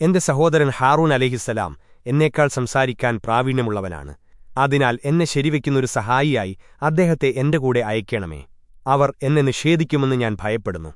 എന്റെ സഹോദരൻ ഹാറൂൻ അലഹിസലാം എന്നേക്കാൾ സംസാരിക്കാൻ പ്രാവീണ്യമുള്ളവനാണ്. അതിനാൽ എന്നെ ശരിവയ്ക്കുന്നൊരു സഹായിയായി അദ്ദേഹത്തെ എന്റെ കൂടെ അയക്കണമേ അവർ എന്നെ നിഷേധിക്കുമെന്ന് ഞാൻ ഭയപ്പെടുന്നു.